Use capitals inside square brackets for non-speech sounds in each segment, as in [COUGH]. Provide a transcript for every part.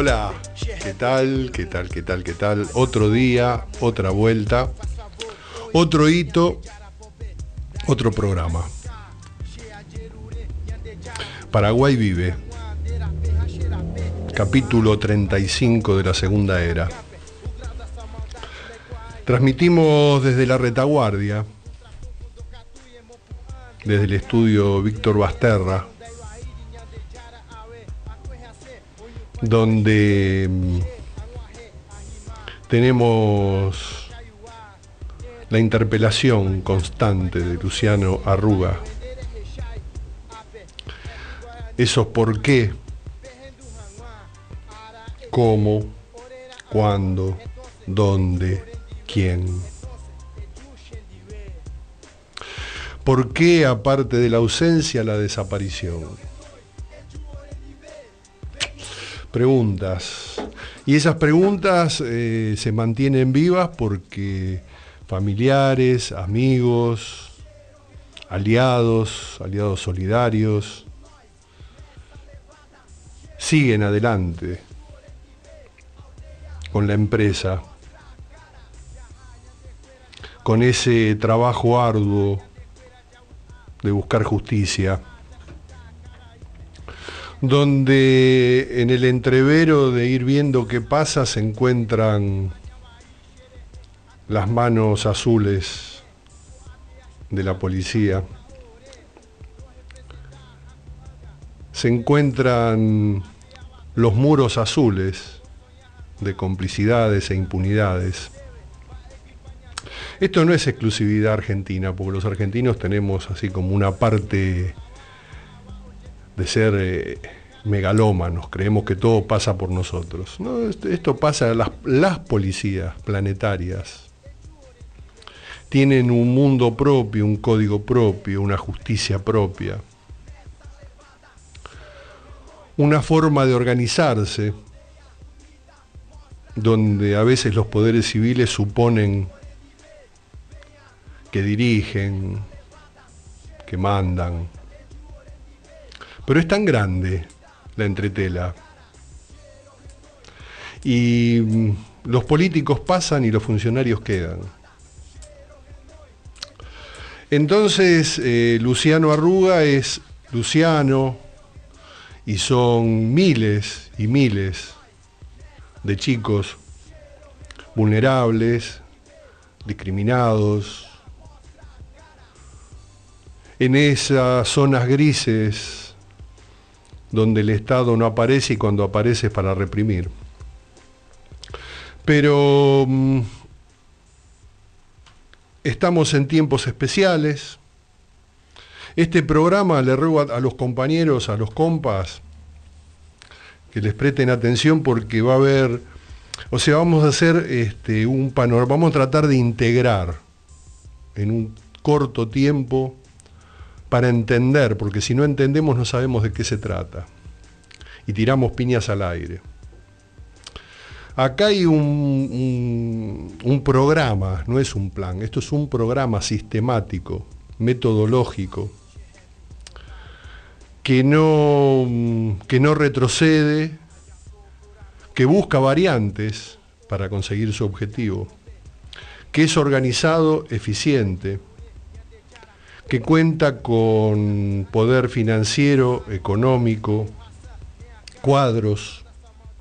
Hola, ¿qué tal? ¿Qué tal? ¿Qué tal? ¿Qué tal? Otro día, otra vuelta, otro hito, otro programa. Paraguay vive. Capítulo 35 de la Segunda Era. Transmitimos desde la retaguardia, desde el estudio Víctor Basterra, donde mm, tenemos la interpelación constante de Luciano Arruga. Esos por qué, cómo, cuándo, dónde, quién. ¿Por qué, aparte de la ausencia, la desaparición? Preguntas. Y esas preguntas eh, se mantienen vivas porque familiares, amigos, aliados, aliados solidarios, siguen adelante con la empresa, con ese trabajo arduo de buscar justicia, donde en el entrevero de ir viendo qué pasa se encuentran las manos azules de la policía, se encuentran los muros azules de complicidades e impunidades. Esto no es exclusividad argentina, porque los argentinos tenemos así como una parte de ser eh, megalómanos, creemos que todo pasa por nosotros. esto, pasa, las, las policías planetarias tienen un mundo propio, un código propio, una justicia propia, una forma de organizarse donde a veces los poderes civiles suponen que dirigen, que mandan. Pero es tan grande la entretela. Y mm, los políticos pasan y los funcionarios quedan. Entonces, eh, Luciano Arruga es Luciano y son miles y miles de chicos vulnerables, discriminados, en esas zonas grises donde el Estado no aparece y cuando aparece es para reprimir. Pero mm, estamos en tiempos especiales. Este programa le ruego a, los compañeros, a los compas, que les presten atención porque va a haber, o sea, vamos a hacer este, un panorama, vamos a tratar de integrar en un corto tiempo para entender, porque si no entendemos no sabemos de qué se trata. Y tiramos piñas al aire. Acá hay un, programa, no es un plan, esto es un programa sistemático, metodológico, que no, que no retrocede, que busca variantes para conseguir su objetivo, que es organizado, eficiente, que cuenta con poder financiero, económico, cuadros,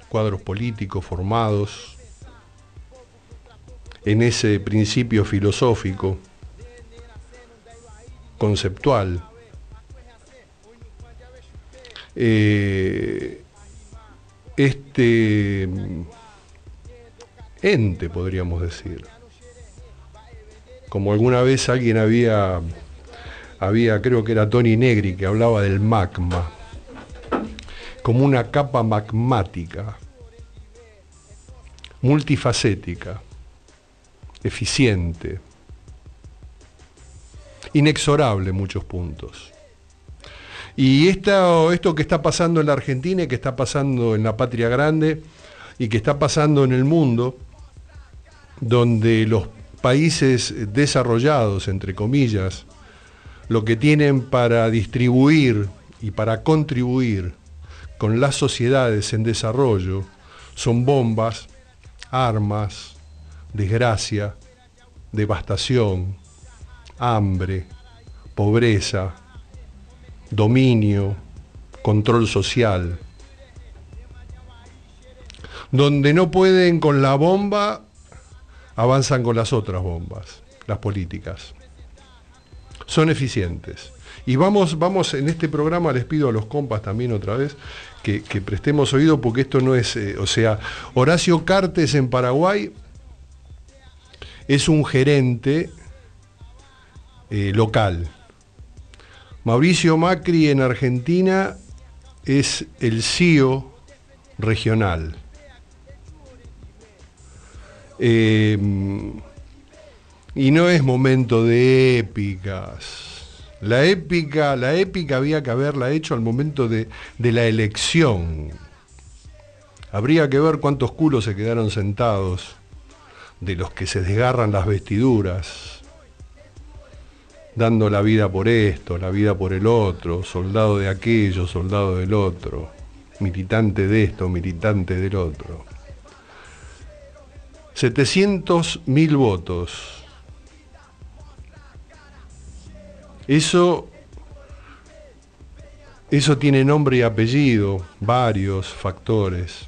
cuadros políticos formados en ese principio filosófico, conceptual. Eh, este ente, podríamos decir. Como alguna vez alguien había había, creo que era Tony Negri, que hablaba del magma, como una capa magmática, multifacética, eficiente, inexorable en muchos puntos. Y esto, esto que está pasando en la Argentina y que está pasando en la patria grande y que está pasando en el mundo, donde los países desarrollados, entre comillas, lo que tienen para distribuir y para contribuir con las sociedades en desarrollo, son bombas, armas, desgracia, devastación, hambre, pobreza, dominio, control social. Donde no pueden con la bomba, avanzan con las otras bombas, las políticas. Son eficientes. Y vamos, vamos en este programa, les pido a los compas también otra vez, que, prestemos oído porque esto no es, eh, o sea, Horacio Cartes en Paraguay es un gerente eh, local. Mauricio Macri en Argentina es el CEO regional. Eh, y no es momento de épicas. La épica, la épica había que haberla hecho al momento de, de la elección. Habría que ver cuántos culos se quedaron sentados de los que se desgarran las vestiduras, dando la vida por esto, la vida por el otro, soldado de aquello, soldado del otro, militante de esto, militante del otro. 700 mil votos Eso, eso tiene nombre y apellido, varios factores.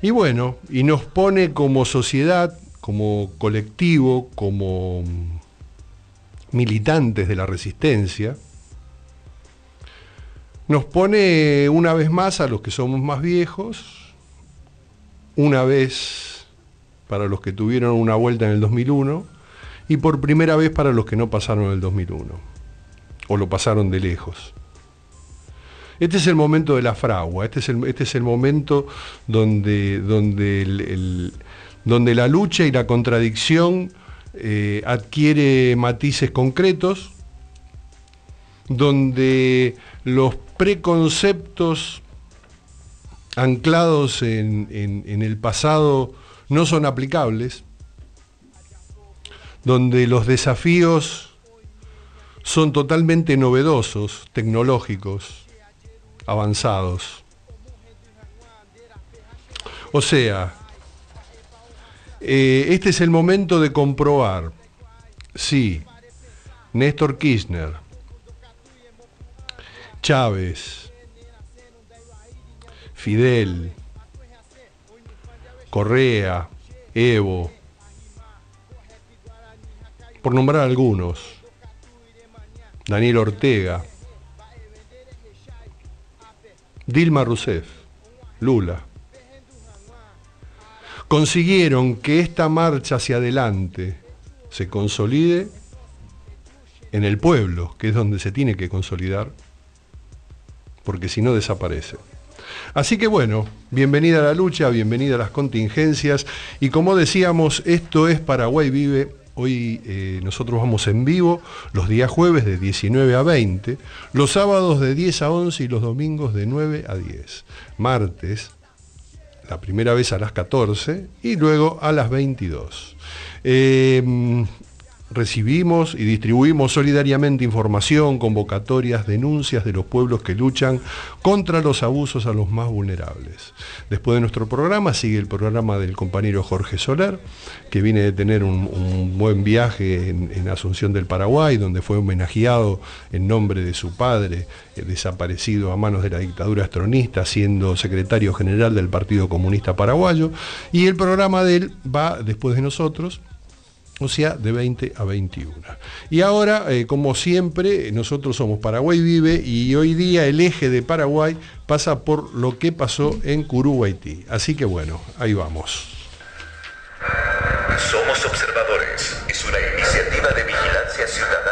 Y bueno, y nos pone como sociedad, como colectivo, como militantes de la resistencia, nos pone una vez más a los que somos más viejos, una vez para los que tuvieron una vuelta en el 2001, y por primera vez para los que no pasaron el 2001 o lo pasaron de lejos. Este es el momento de la fragua, este es el, este es el momento donde, donde, donde, la lucha y la contradicción eh, adquiere matices concretos, donde los preconceptos anclados en, en el pasado no son aplicables, donde los desafíos son totalmente novedosos, tecnológicos, avanzados. O sea, eh, este es el momento de comprobar si Néstor Kirchner, Chávez, Fidel, Correa, Evo, por nombrar algunos, Daniel Ortega, Dilma Rousseff, Lula, consiguieron que esta marcha hacia adelante se consolide en el pueblo, que es donde se tiene que consolidar, porque si no desaparece. Así que bueno, bienvenida a la lucha, bienvenida a las contingencias, y como decíamos, esto es Paraguay Vive Hoy eh, nosotros vamos en vivo los días jueves de 19 a 20, los sábados de 10 a 11 y los domingos de 9 a 10. Martes, la primera vez a las 14 y luego a las 22 recibimos y distribuimos solidariamente información, convocatorias, denuncias de los pueblos que luchan contra los abusos a los más vulnerables. Después de nuestro programa sigue el programa del compañero Jorge Soler, que viene de tener un, buen viaje en, Asunción del Paraguay, donde fue homenajeado en nombre de su padre, eh, desaparecido a manos de la dictadura astronista, siendo secretario general del Partido Comunista Paraguayo. Y el programa de él va después de nosotros o sea, de 20 a 21. Y ahora, eh, como siempre, nosotros somos Paraguay Vive y hoy día el eje de Paraguay pasa por lo que pasó en Curuguaití. Así que bueno, ahí vamos. Somos Observadores es una iniciativa de vigilancia ciudadana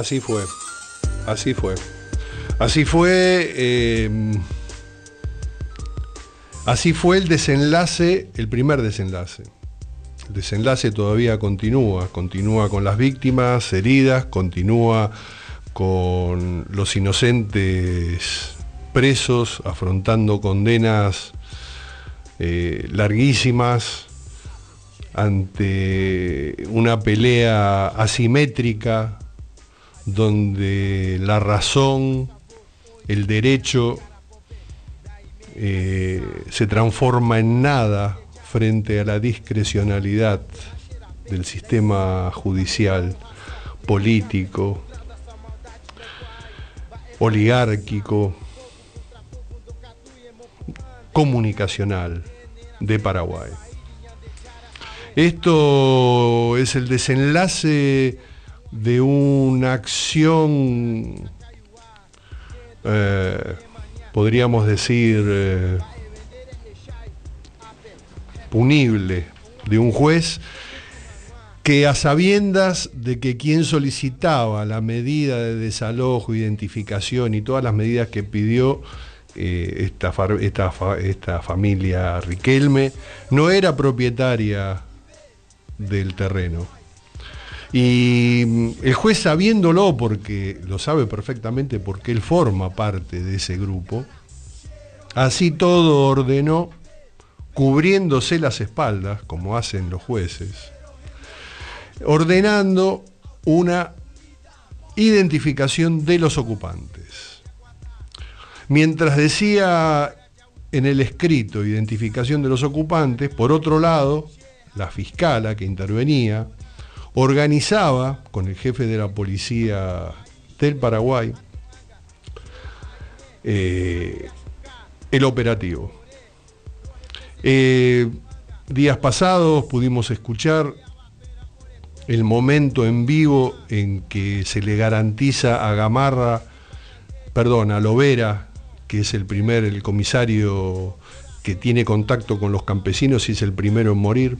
Así fue, así fue. Así fue, eh, así fue el desenlace, el primer desenlace. El desenlace todavía continúa, continúa con las víctimas heridas, continúa con los inocentes presos afrontando condenas eh, larguísimas ante una pelea asimétrica donde la razón, el derecho eh, se transforma en nada frente a la discrecionalidad del sistema judicial, político, oligárquico, comunicacional de Paraguay. Esto es el desenlace de una acción, eh, podríamos decir, eh, punible de un juez que a sabiendas de que quien solicitaba la medida de desalojo, identificación y todas las medidas que pidió eh, esta, esta, esta familia Riquelme, no era propietaria del terreno. Y mm, el juez sabiéndolo, porque lo sabe perfectamente porque él forma parte de ese grupo, así todo ordenó, cubriéndose las espaldas, como hacen los jueces, ordenando una identificación de los ocupantes. Mientras decía en el escrito identificación de los ocupantes, por otro lado, la fiscala que intervenía, organizaba con el jefe de la policía del Paraguay eh, el operativo. Eh, días pasados pudimos escuchar el momento en vivo en que se le garantiza a Gamarra, perdón, a Lovera, que es el primer, el comisario que tiene contacto con los campesinos y es el primero en morir,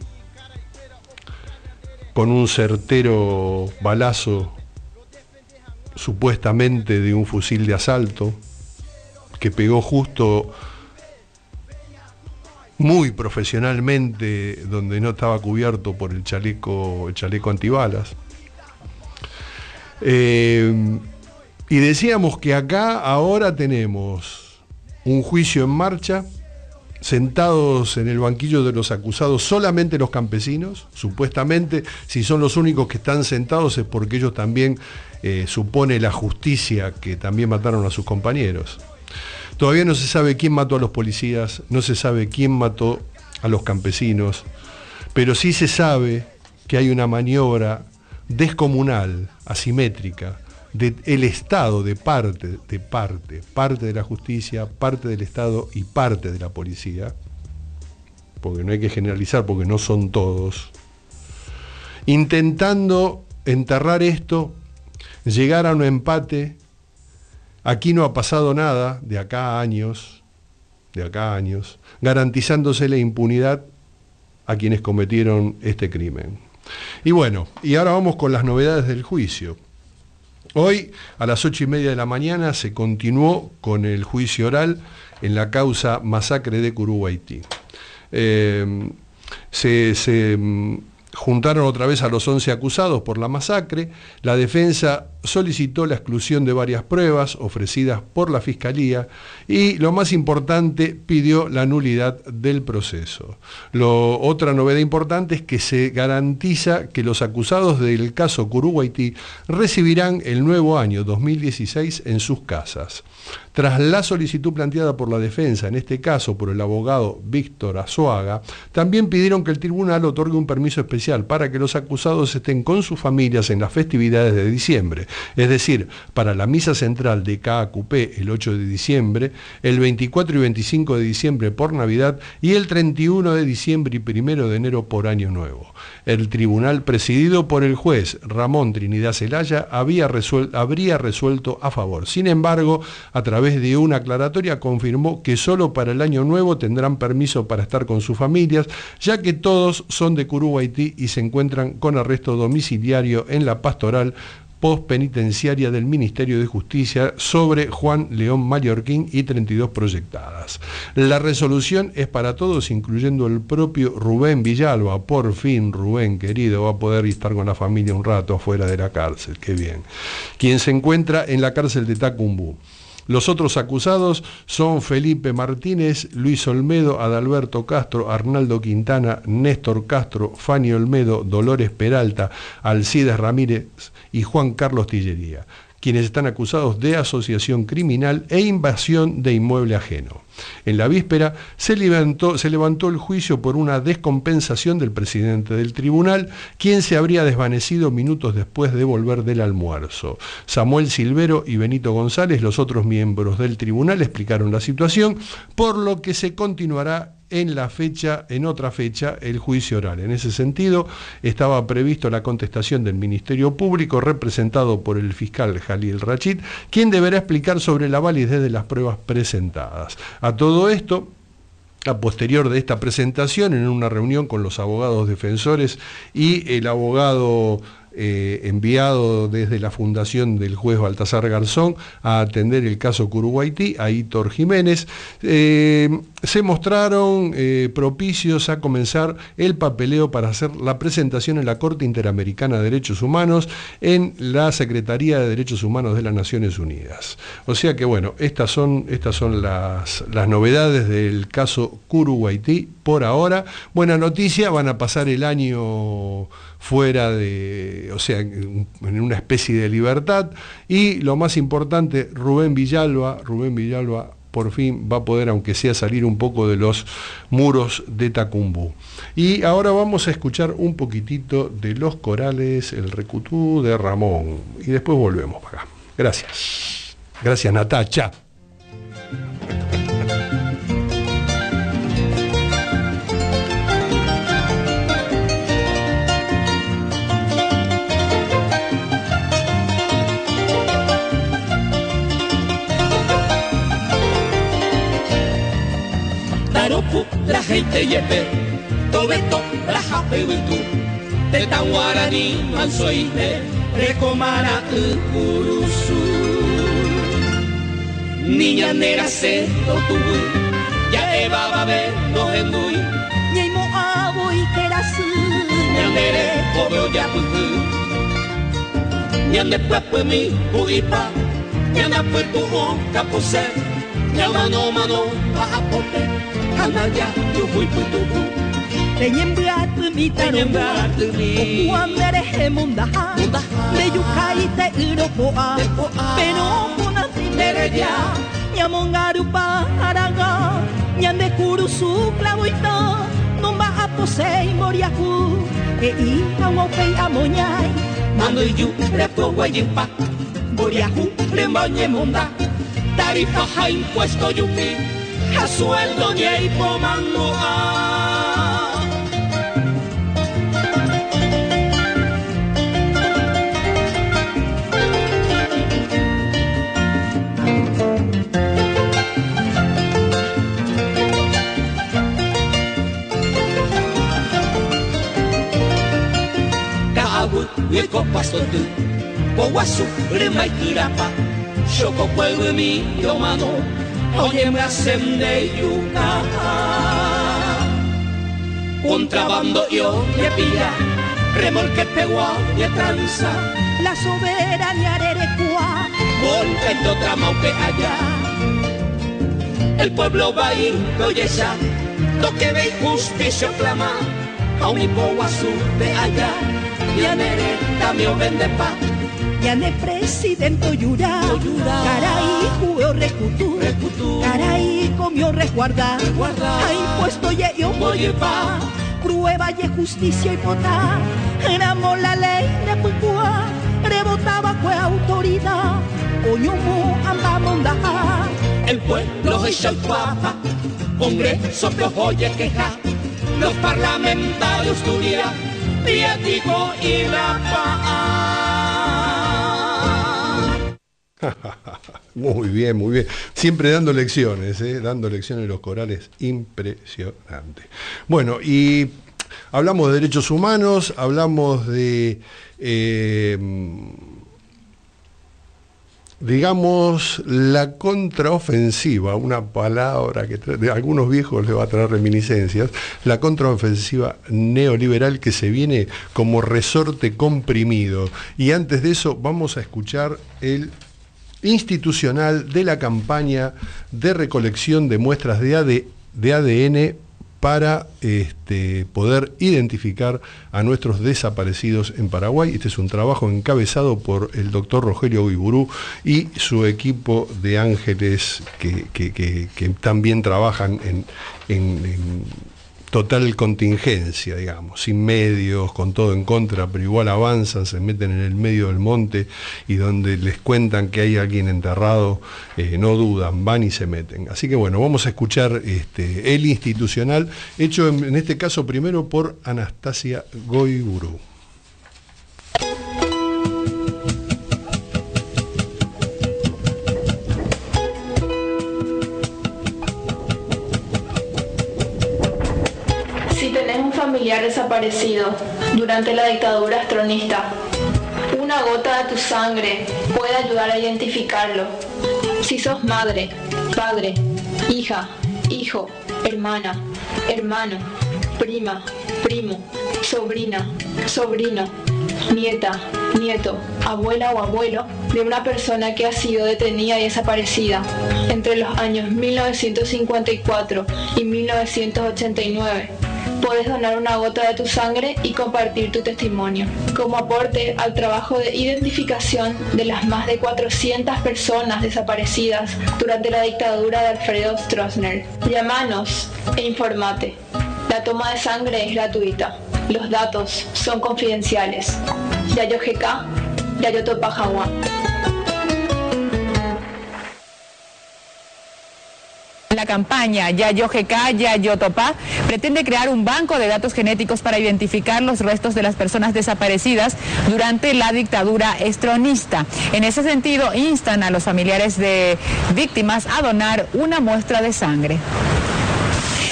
con un certero balazo supuestamente de un fusil de asalto que pegó justo muy profesionalmente donde no estaba cubierto por el chaleco, el chaleco antibalas. Eh, y decíamos que acá ahora tenemos un juicio en marcha sentados en el banquillo de los acusados solamente los campesinos, supuestamente si son los únicos que están sentados es porque ellos también eh, supone la justicia que también mataron a sus compañeros. Todavía no se sabe quién mató a los policías, no se sabe quién mató a los campesinos, pero sí se sabe que hay una maniobra descomunal, asimétrica, del Estado, de parte, de parte, parte de la justicia, parte del Estado y parte de la policía, porque no hay que generalizar, porque no son todos, intentando enterrar esto, llegar a un empate, aquí no ha pasado nada, de acá a años, de acá años, garantizándose la impunidad a quienes cometieron este crimen. Y bueno, y ahora vamos con las novedades del juicio. Hoy, a las ocho y media de la mañana, se continuó con el juicio oral en la causa masacre de Curuguaití. Eh, mm, juntaron otra vez a los 11 acusados por la masacre. La defensa solicitó la exclusión de varias pruebas ofrecidas por la Fiscalía y, lo más importante, pidió la nulidad del proceso. Lo, otra novedad importante es que se garantiza que los acusados del caso Curuguaití recibirán el nuevo año 2016 en sus casas. Tras la solicitud planteada por la defensa, en este caso por el abogado Víctor Azuaga, también pidieron que el tribunal otorgue un permiso especial para que los acusados estén con sus familias en las festividades de diciembre. Es decir, para la misa central de KQP el 8 de diciembre, el 24 y 25 de diciembre por Navidad y el 31 de diciembre y 1 de enero por Año Nuevo. El tribunal presidido por el juez Ramón Trinidad Celaya había habría resuelto a favor. Sin embargo, a través de una aclaratoria confirmó que solo para el año nuevo tendrán permiso para estar con sus familias, ya que todos son de Curuguaití y se encuentran con arresto domiciliario en la pastoral postpenitenciaria del Ministerio de Justicia sobre Juan León Mallorquín y 32 proyectadas. La resolución es para todos, incluyendo el propio Rubén Villalba. Por fin, Rubén, querido, va a poder estar con la familia un rato fuera de la cárcel. Qué bien. Quien se encuentra en la cárcel de Tacumbú. Los otros acusados son Felipe Martínez, Luis Olmedo, Adalberto Castro, Arnaldo Quintana, Néstor Castro, Fanny Olmedo, Dolores Peralta, Alcides Ramírez y Juan Carlos Tillería quienes están acusados de asociación criminal e invasión de inmueble ajeno. En la víspera se levantó, el juicio por una descompensación del presidente del tribunal, quien se habría desvanecido minutos después de volver del almuerzo. Samuel Silvero y Benito González, los otros miembros del tribunal, explicaron la situación, por lo que se continuará en la fecha, en otra fecha, el juicio oral. En ese sentido, estaba previsto la contestación del Ministerio Público, representado por el fiscal Jalil Rachid, quien deberá explicar sobre la validez de las pruebas presentadas. A todo esto, a posterior de esta presentación, en una reunión con los abogados defensores y el abogado eh, enviado desde la fundación del juez Baltasar Garzón a atender el caso Curuguaití, a Hitor Jiménez, eh, se mostraron eh, propicios a comenzar el papeleo para hacer la presentación en la Corte Interamericana de Derechos Humanos en la Secretaría de Derechos Humanos de las Naciones Unidas. O sea que bueno, estas son, estas son las, las novedades del caso Curuguaití por ahora. Buena noticia, van a pasar el año fuera de, o sea, en una especie de libertad. Y lo más importante, Rubén Villalba, Rubén Villalba por fin va a poder, aunque sea, salir un poco de los muros de Tacumbú. Y ahora vamos a escuchar un poquitito de los corales, el recutú de Ramón. Y después volvemos para acá. Gracias. Gracias, Natacha. La gente yepe, tobeto, la jape witu, te guarani mansoite, recomara urusu. Niña nera se tubu, ya eva va ver no endui, ñeimo abo y kerasu, ñandere obeo ya puku, ñande puepu mi uipa, ñanda puertu o capuse, ñamano mano bajapote, Hanaya, yo fui putubu. Tenyembratu mi Tenyembratu mi. Okuandere hemundaha. Mundaha. Leyukai te uropoa. Pero kuna Tereya. Nyamongaru paraga. Nyande kurusu klaboita. Nomba aposei moriaku. E ina wopei amonyai. Mando yu repo guayimpa. Boriahu rembañe munda. Tarifa ha impuesto yupi. A sueldo ni hay pomando a. Kaabut, Wilco Pastor, Boguasu, Remai Shoko Pueblo mi mano, oye me hacen de yuca. Contrabando yo le pilla, remolque pegua y tranza, La soberania arerecua. volviendo otra maupe allá. El pueblo va a ir, oye ya, lo que ve justicia clama, a mi Boguasu de allá, y a Nereta me vende pa. Yane presidente Yura. Caray, jugueo recutu. Caray, comió. Resguardar. Hay puesto ye yo pa. Prueba ye justicia y pota. Éramos la ley de Pucua. rebotaba fue autoridad, coñomo monda. El pueblo es el papa, Congreso oye queja, los parlamentarios Turia, Pietico y La Paz. [LAUGHS] muy bien, muy bien. Siempre dando lecciones, ¿eh? dando lecciones los corales, impresionante. Bueno, y hablamos de derechos humanos, hablamos de... Eh, digamos, la contraofensiva, una palabra que a algunos viejos les va a traer reminiscencias, la contraofensiva neoliberal que se viene como resorte comprimido. Y antes de eso vamos a escuchar el institucional de la campaña de recolección de muestras de, ADN para este, poder identificar a nuestros desaparecidos en Paraguay. Este es un trabajo encabezado por el doctor Rogelio Guiburú y su equipo de ángeles que, también trabajan en total contingencia, digamos, sin medios, con todo en contra, pero igual avanzan, se meten en el medio del monte y donde les cuentan que hay alguien enterrado, eh, no dudan, van y se meten. Así que bueno, vamos a escuchar este, el institucional, hecho en, en este caso primero por Anastasia Goiguru. Durante la dictadura astronista. Una gota de tu sangre puede ayudar a identificarlo. Si sos madre, padre, hija, hijo, hermana, hermano, prima, primo, sobrina, sobrino, nieta, nieto, abuela o abuelo de una persona que ha sido detenida y desaparecida entre los años 1954 y 1989 puedes donar una gota de tu sangre y compartir tu testimonio, como aporte al trabajo de identificación de las más de 400 personas desaparecidas durante la dictadura de Alfredo Stroessner. Llámanos e informate. La toma de sangre es gratuita. Los datos son confidenciales. Yayo GK, Yayo Topajawa. La campaña Yayo GK, Yayo Topá pretende crear un banco de datos genéticos para identificar los restos de las personas desaparecidas durante la dictadura estronista. En ese sentido, instan a los familiares de víctimas a donar una muestra de sangre.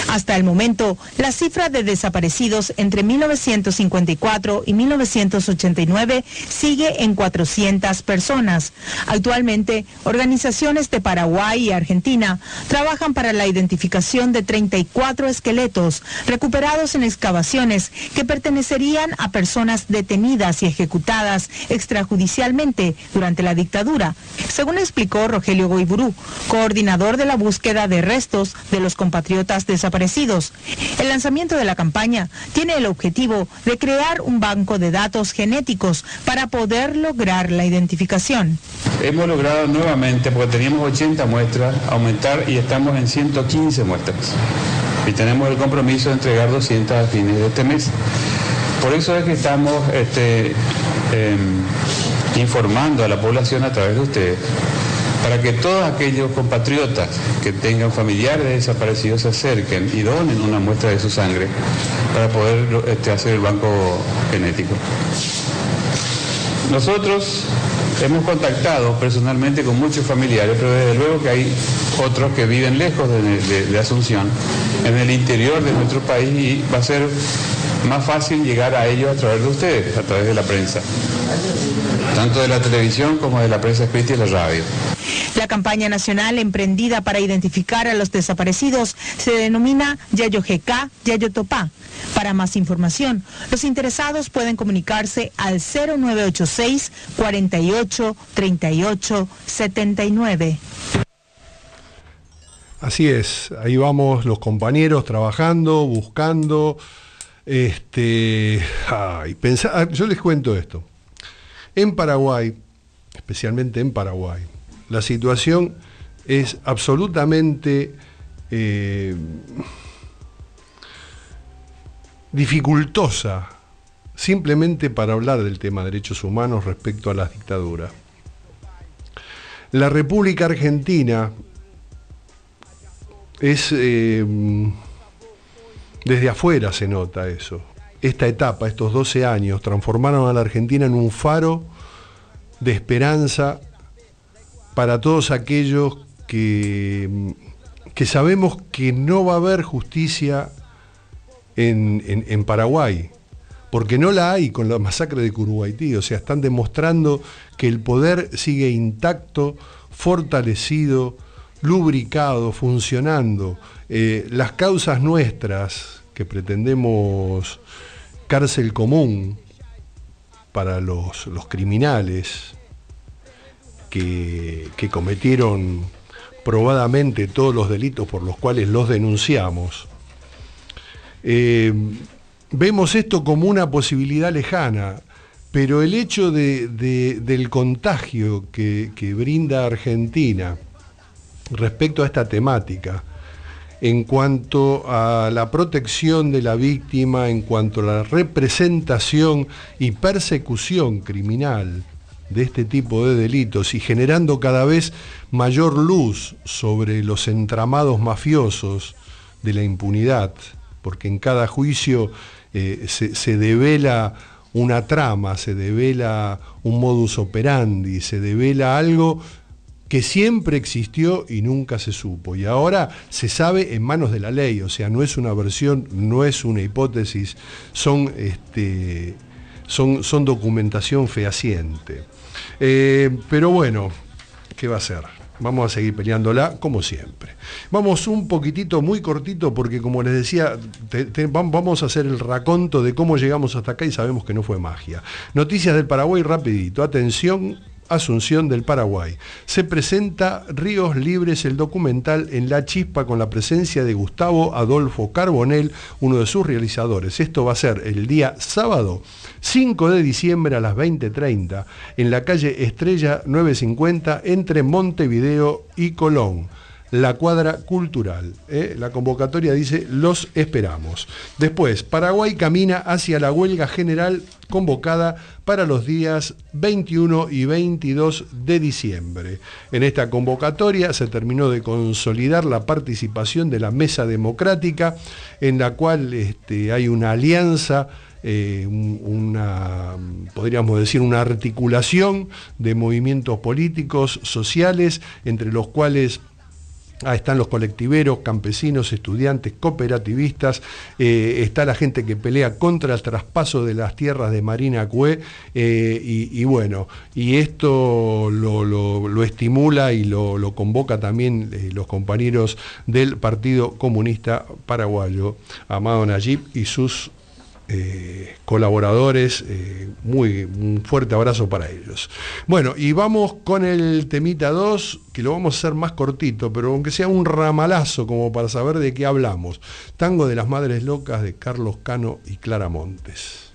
Hasta el momento, la cifra de desaparecidos entre 1954 y 1989 sigue en 400 personas. Actualmente, organizaciones de Paraguay y Argentina trabajan para la identificación de 34 esqueletos recuperados en excavaciones que pertenecerían a personas detenidas y ejecutadas extrajudicialmente durante la dictadura, según explicó Rogelio Goiburú, coordinador de la búsqueda de restos de los compatriotas desaparecidos el lanzamiento de la campaña tiene el objetivo de crear un banco de datos genéticos para poder lograr la identificación. Hemos logrado nuevamente, porque teníamos 80 muestras, aumentar y estamos en 115 muestras. Y tenemos el compromiso de entregar 200 a fines de este mes. Por eso es que estamos este, em, informando a la población a través de ustedes para que todos aquellos compatriotas que tengan familiares desaparecidos se acerquen y donen una muestra de su sangre para poder este, hacer el banco genético. Nosotros hemos contactado personalmente con muchos familiares, pero desde luego que hay otros que viven lejos de, Asunción, en el interior de nuestro país, y va a ser más fácil llegar a ellos a través de ustedes, a través de la prensa, tanto de la televisión como de la prensa escrita y la radio. La campaña nacional emprendida para identificar a los desaparecidos se denomina Yayo GK, Yayo Topá. Para más información, los interesados pueden comunicarse al 0986 48 38 79. Así es, ahí vamos los compañeros trabajando, buscando, este, ay, pensar, yo les cuento esto. En Paraguay, especialmente en Paraguay, la situación es absolutamente eh, dificultosa simplemente para hablar del tema de derechos humanos respecto a las dictaduras. La República Argentina es, eh, desde afuera se nota eso. Esta etapa, estos 12 años, transformaron a la Argentina en un faro de esperanza para todos aquellos que, que sabemos que no va a haber justicia en, en Paraguay, porque no la hay con la masacre de Curuguaití, o sea, están demostrando que el poder sigue intacto, fortalecido, lubricado, funcionando. Eh, las causas nuestras que pretendemos cárcel común para los, los criminales que, que cometieron probadamente todos los delitos por los cuales los denunciamos, eh, vemos esto como una posibilidad lejana, pero el hecho del contagio que, brinda Argentina respecto a esta temática, en cuanto a la protección de la víctima, en cuanto a la representación y persecución criminal de este tipo de delitos y generando cada vez mayor luz sobre los entramados mafiosos de la impunidad, porque en cada juicio eh, se, devela una trama, se devela un modus operandi, se devela algo que siempre existió y nunca se supo. Y ahora se sabe en manos de la ley, o sea, no es una versión, no es una hipótesis, son, este, son, son documentación fehaciente. Eh, pero bueno, ¿qué va a ser? Vamos a seguir peleándola como siempre. Vamos un poquitito, muy cortito, porque como les decía, vamos a hacer el raconto de cómo llegamos hasta acá y sabemos que no fue magia. Noticias del Paraguay rapidito. Atención, Asunción del Paraguay. Se presenta Ríos Libres, el documental en La Chispa con la presencia de Gustavo Adolfo Carbonel, uno de sus realizadores. Esto va a ser el día sábado 5 de diciembre a las 20.30 en la calle Estrella 950 entre Montevideo y Colón la cuadra cultural. ¿eh? La convocatoria dice, los esperamos. Después, Paraguay camina hacia la huelga general convocada para los días 21 y 22 de diciembre. En esta convocatoria se terminó de consolidar la participación de la mesa democrática, en la cual este, hay una alianza eh, una, podríamos decir, una articulación de movimientos políticos, sociales, entre los cuales Ah, están los colectiveros, campesinos, estudiantes, cooperativistas, eh, está la gente que pelea contra el traspaso de las tierras de Marina Cue, eh, y, bueno, y esto lo, estimula y lo, convoca también eh, los compañeros del Partido Comunista Paraguayo, Amado Nayib y sus eh, colaboradores, eh, muy un fuerte abrazo para ellos. Bueno, y vamos con el temita 2, que lo vamos a hacer más cortito, pero aunque sea un ramalazo como para saber de qué hablamos. Tango de las Madres Locas de Carlos Cano y Clara Montes.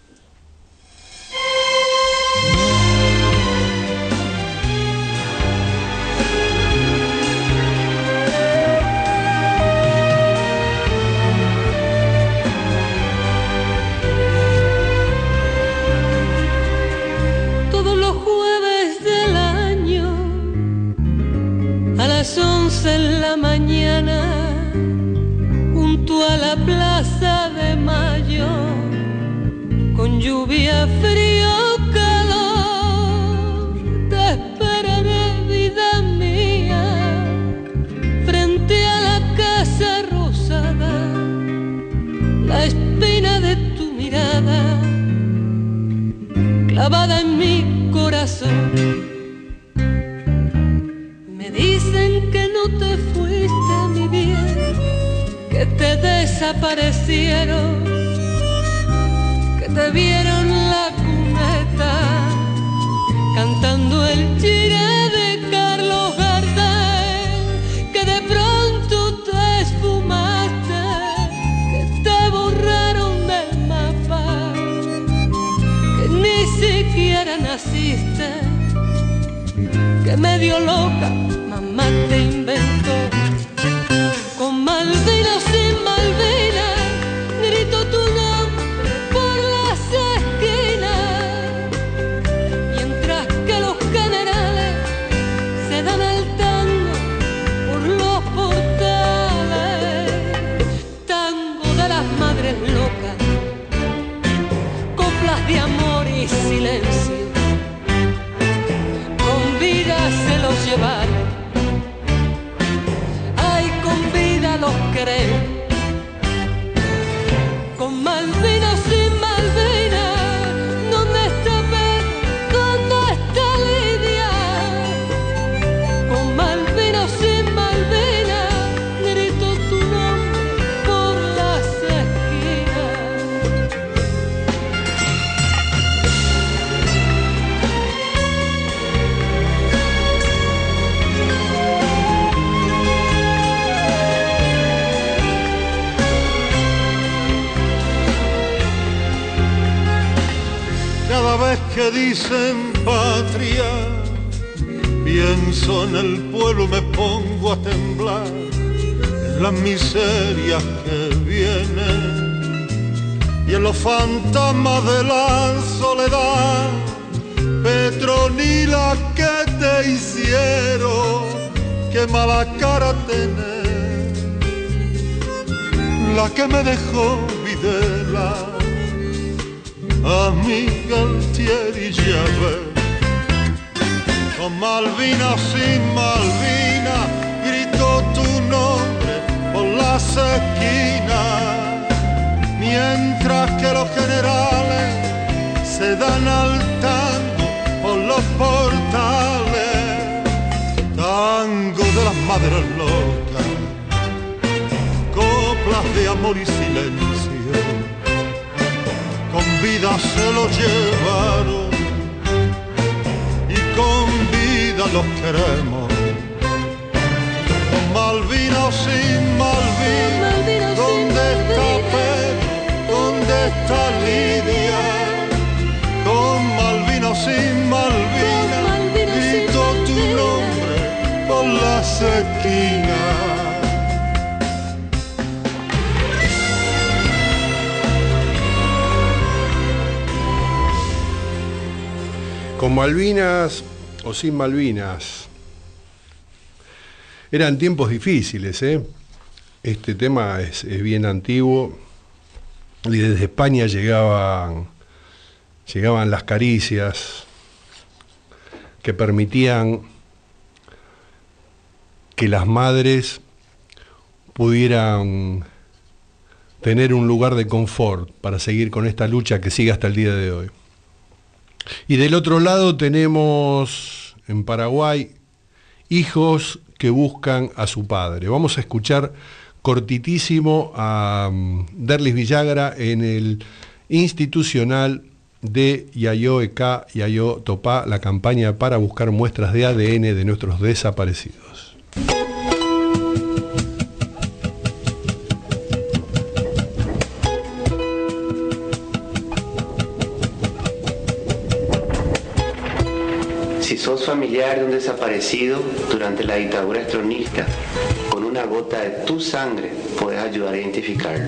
En el pueblo, me pongo a temblar las miserias que vienen y en los fantasmas de la soledad. Petronila, que te hicieron? Qué mala cara tenés, la que me dejó Videla amiga Altieri ya Malvina sin Malvina, gritó tu nombre por las esquinas, mientras que los generales se dan al tango por los portales, tango de las madres locas, coplas de amor y silencio. Con vida se lo llevaron y con vida los queremos. Con Malvina o sin Malvina, ¿dónde está Pedro? ¿Dónde está Lidia? Con Malvina o sin Malvina, grito tu nombre por las esquinas. Con Malvinas sin Malvinas. Eran tiempos difíciles, ¿eh? Este tema es, es bien antiguo y desde España llegaban, llegaban las caricias que permitían que las madres pudieran tener un lugar de confort para seguir con esta lucha que sigue hasta el día de hoy. Y del otro lado tenemos en Paraguay hijos que buscan a su padre. Vamos a escuchar cortitísimo a um, Derlis Villagra en el institucional de Yayo EK, Yayo Topá, la campaña para buscar muestras de ADN de nuestros desaparecidos. Familiar de un desaparecido durante la dictadura estronista, con una gota de tu sangre puedes ayudar a identificarlo.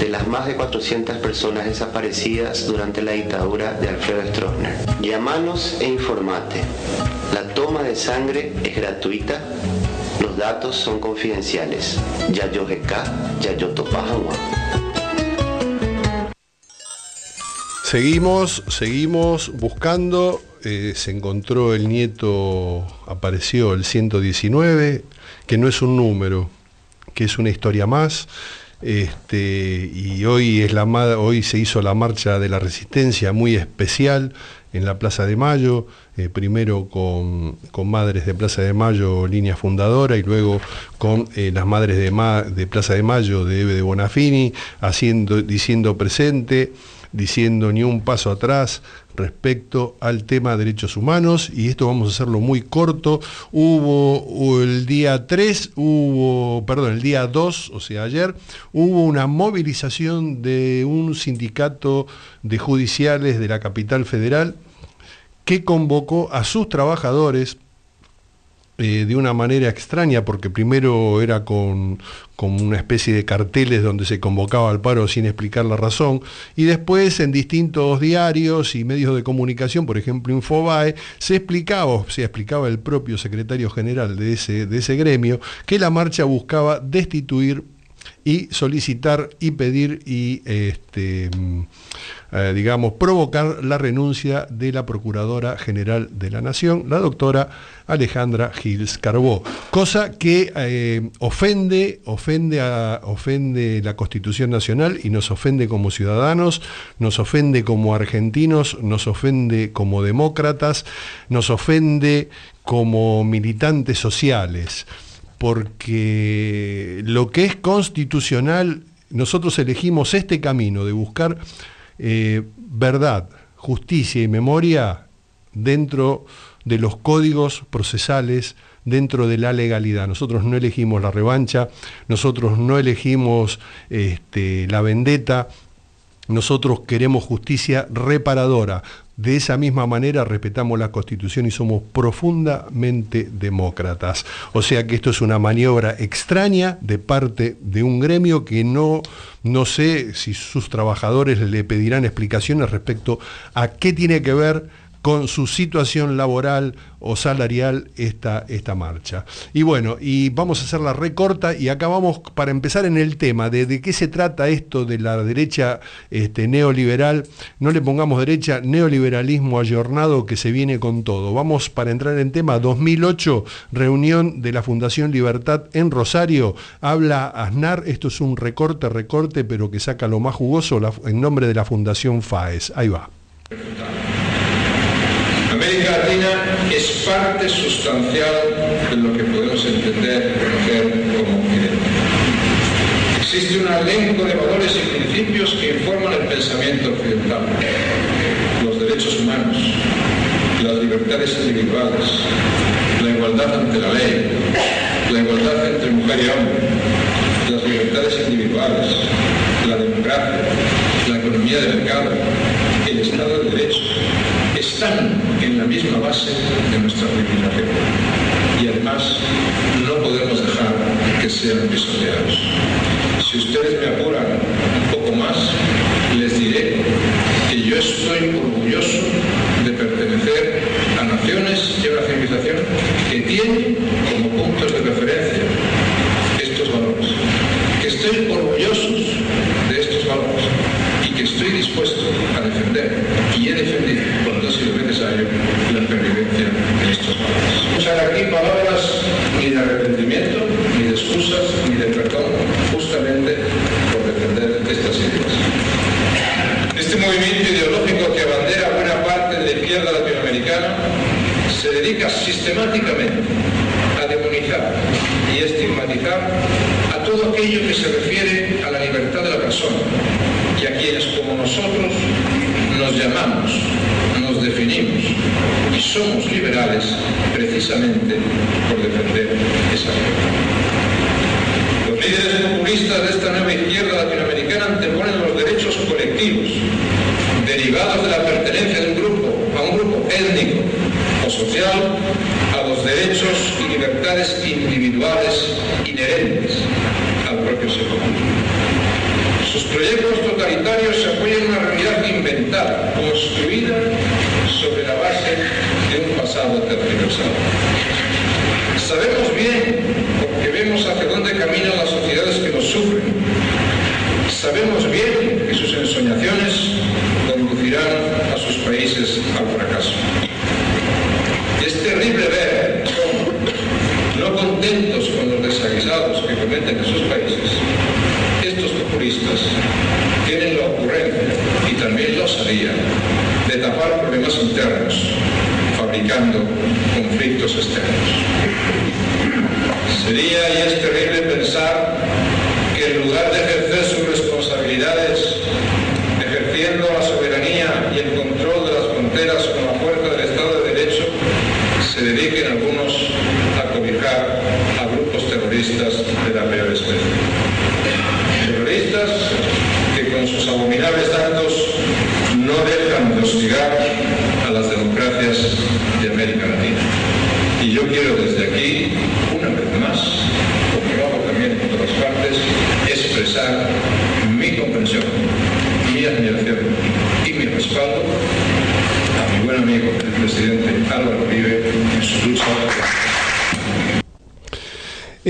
de las más de 400 personas desaparecidas durante la dictadura de Alfredo Stroessner. Llámanos e informate. La toma de sangre es gratuita, los datos son confidenciales. Yayo GK, Yayo Topajagua. Seguimos, seguimos buscando. eh, se encontró el nieto, apareció el 119, que no es un número, que es una historia más. Este, y hoy, es la, hoy se hizo la marcha de la resistencia muy especial en la Plaza de Mayo, eh, primero con, con Madres de Plaza de Mayo, línea fundadora, y luego con eh, las Madres de, de Plaza de Mayo de Eve de Bonafini, haciendo, diciendo presente, diciendo ni un paso atrás respecto al tema de derechos humanos y esto vamos a hacerlo muy corto. Hubo el día 3, hubo, perdón, el día 2, o sea, ayer, hubo una movilización de un sindicato de judiciales de la capital federal que convocó a sus trabajadores eh, de una manera extraña, porque primero era con, una especie de carteles donde se convocaba al paro sin explicar la razón, y después en distintos diarios y medios de comunicación, por ejemplo Infobae, se explicaba, se explicaba el propio secretario general de ese, de ese gremio, que la marcha buscaba destituir y solicitar y pedir y este, eh, digamos provocar la renuncia de la Procuradora General de la Nación, la doctora Alejandra Gils Carbó, cosa que eh, ofende, ofende, a, ofende la Constitución Nacional y nos ofende como ciudadanos, nos ofende como argentinos, nos ofende como demócratas, nos ofende como militantes sociales porque lo que es constitucional, nosotros elegimos este camino de buscar eh, verdad, justicia y memoria dentro de los códigos procesales, dentro de la legalidad. Nosotros no elegimos la revancha, nosotros no elegimos este, la vendetta, nosotros queremos justicia reparadora, de esa misma manera respetamos la Constitución y somos profundamente demócratas. O sea que esto es una maniobra extraña de parte de un gremio que no, no sé si sus trabajadores le pedirán explicaciones respecto a qué tiene que ver con su situación laboral o salarial esta, esta marcha. Y bueno, y vamos a hacerla recorta y acá vamos para empezar en el tema de, de qué se trata esto de la derecha este, neoliberal. No le pongamos derecha, neoliberalismo ayornado que se viene con todo. Vamos para entrar en tema 2008, reunión de la Fundación Libertad en Rosario. Habla Aznar, esto es un recorte, recorte, pero que saca lo más jugoso en nombre de la Fundación FAES. Ahí va. Latina es parte sustancial de lo que podemos entender, conocer como Occidente. Existe un elenco de valores y principios que informan el pensamiento occidental. Los derechos humanos, las libertades individuales, la igualdad ante la ley, la igualdad entre mujer y hombre, las libertades individuales, la democracia, la economía de mercado, el Estado de Derecho, están en la misma base de nuestra civilización. Y además no podemos dejar que sean pisoteados. Si ustedes me apuran un poco más, les diré que yo estoy orgulloso de pertenecer a naciones y a una civilización que tiene como puntos de referencia estos valores. Que estoy orgulloso de estos valores y que estoy dispuesto a defender y he defendido cuando ha sido necesario la pervivencia de estos aquí palabras ni de arrepentimiento, ni de excusas, ni de perdón, justamente por defender estas ideas. Este movimiento ideológico que abandera buena parte de la izquierda latinoamericana se dedica sistemáticamente a demonizar y estigmatizar a todo aquello que se refiere a la libertad de la persona y a quienes como nosotros nos llamamos, nos definimos y somos liberales precisamente por defender esa libertad. Los líderes populistas de esta nueva izquierda latinoamericana anteponen los derechos colectivos derivados de la pertenencia de un grupo a un grupo étnico o social a los derechos y libertades individuales inherentes al propio ser. Sus proyectos totalitarios se apoyan en una realidad inventada, construida sobre la base de un pasado tergiversado. Sabemos bien, porque vemos hacia dónde caminan las sociedades que nos sufren. Sabemos bien que sus ensoñaciones conducirán a sus países al fracaso. Es terrible ver contentos con los desaguisados que cometen en sus países, estos populistas tienen la ocurrencia y también la osadía de tapar problemas internos, fabricando conflictos externos. Sería y es terrible pensar que en lugar de ejercer sus responsabilidades, terroristas de la peor especie. Terroristas que con sus abominables actos no dejan de hostigar a las democracias de América Latina. Y yo quiero desde aquí, una vez más, como lo hago también en todas partes, expresar mi comprensión, mi admiración y mi respaldo a mi buen amigo, el presidente Álvaro Uribe, en su lucha.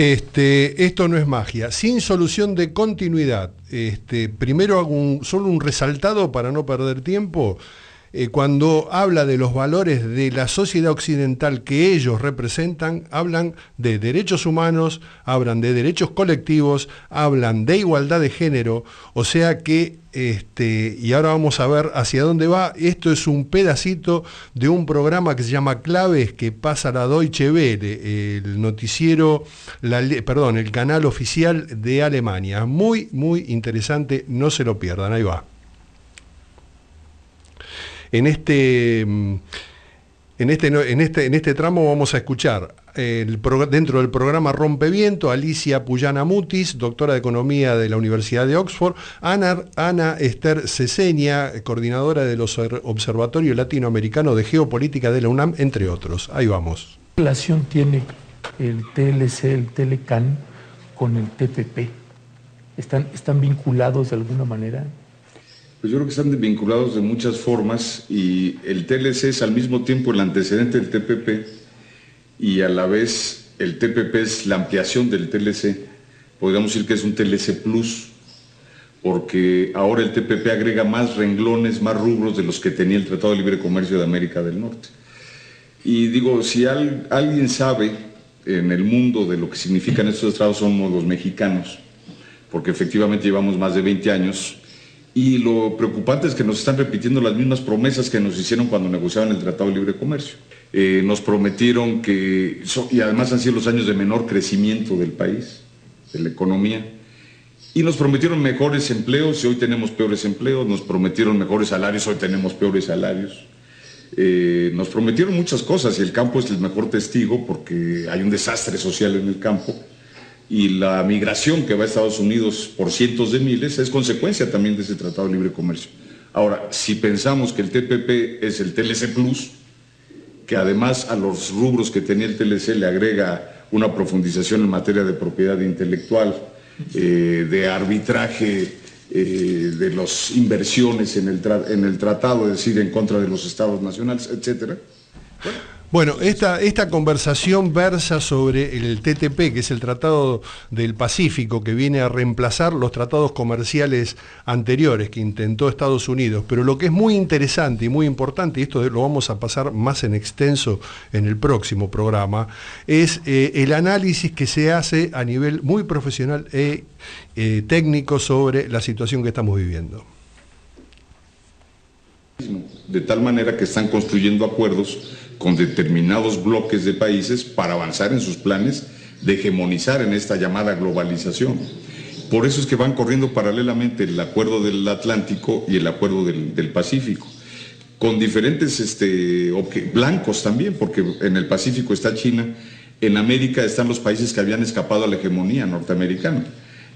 Este, esto no es magia. Sin solución de continuidad. Este, primero hago solo un resaltado para no perder tiempo. Eh, cuando habla de los valores de la sociedad occidental que ellos representan, hablan de derechos humanos, hablan de derechos colectivos, hablan de igualdad de género, o sea que, este, y ahora vamos a ver hacia dónde va, esto es un pedacito de un programa que se llama Claves que pasa la Deutsche Welle, el noticiero, perdón, el canal oficial de Alemania. Muy, muy interesante, no se lo pierdan, ahí va. En este, mm, en este, en este, en este tramo vamos a escuchar pro- dentro del programa Rompeviento, Alicia Puyana Mutis, doctora de Economía de la Universidad de Oxford, Ana, Esther Ceseña, coordinadora del Obser- Observatorio Latinoamericano de Geopolítica de la UNAM, entre otros. Ahí vamos. ¿Qué relación tiene el TLC, el Telecan, con el TPP? ¿Están, ¿Están vinculados de alguna manera? Pues yo creo que están vinculados de muchas formas y el TLC es al mismo tiempo el antecedente del TPP y a la vez el TPP es la ampliación del TLC. Podríamos decir que es un TLC Plus porque ahora el TPP agrega más renglones, más rubros de los que tenía el Tratado de Libre Comercio de América del Norte. Y digo, si al- alguien sabe en el mundo de lo que significan estos tratados somos los mexicanos, porque efectivamente llevamos más de 20 años y lo preocupante es que nos están repitiendo las mismas promesas que nos hicieron cuando negociaban el Tratado de Libre Comercio. Eh, nos prometieron que, y además han sido los años de menor crecimiento del país, de la economía, y nos prometieron mejores empleos y hoy tenemos peores empleos, nos prometieron mejores salarios, hoy tenemos peores salarios. Eh, nos prometieron muchas cosas y el campo es el mejor testigo porque hay un desastre social en el campo y la migración que va a Estados Unidos por cientos de miles es consecuencia también de ese Tratado de Libre Comercio. Ahora, si pensamos que el TPP es el TLC Plus, que además a los rubros que tenía el TLC le agrega una profundización en materia de propiedad intelectual, eh, de arbitraje eh, de las inversiones en el, en el tratado, es decir, en contra de los estados nacionales. Bueno, esta, esta conversación versa sobre el TTP, que es el Tratado del Pacífico, que viene a reemplazar los tratados comerciales anteriores que intentó Estados Unidos. Pero lo que es muy interesante y muy importante, y esto lo vamos a pasar más en extenso en el próximo programa, es eh, el análisis que se hace a nivel muy profesional e eh, técnico sobre la situación que estamos viviendo. de tal manera que están construyendo acuerdos con determinados bloques de países para avanzar en sus planes de hegemonizar en esta llamada globalización. Por eso es que van corriendo paralelamente el acuerdo del Atlántico y el acuerdo del, Pacífico, con diferentes este, blancos también, porque en el Pacífico está China, en América están los países que habían escapado a la hegemonía norteamericana.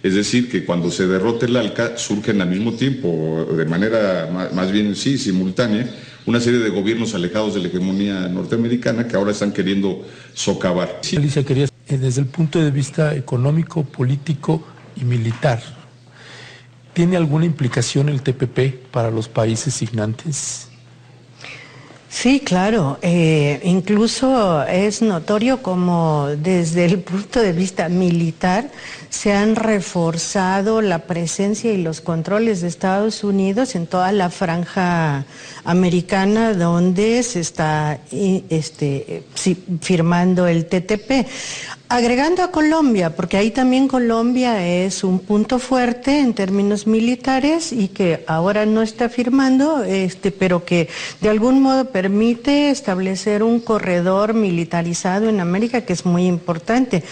Es decir, que cuando se derrote el ALCA surgen al mismo tiempo, de manera ma- más bien sí, simultánea, una serie de gobiernos alejados de la hegemonía norteamericana que ahora están queriendo socavar. Eh, desde el punto de vista económico, político y militar, ¿tiene alguna implicación el TPP para los países signantes? Sí, claro. Eh, incluso es notorio como desde el punto de vista militar se han reforzado la presencia y los controles de Estados Unidos en toda la franja americana donde se está este, eh, sí, firmando el TTP. Agregando a Colombia, porque ahí también Colombia es un punto fuerte en términos militares y que ahora no está firmando, este, pero que de algún modo permite establecer un corredor militarizado en América que es muy importante.